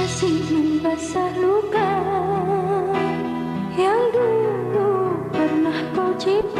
Masih membasah luka Yang dulu pernah kau cipta.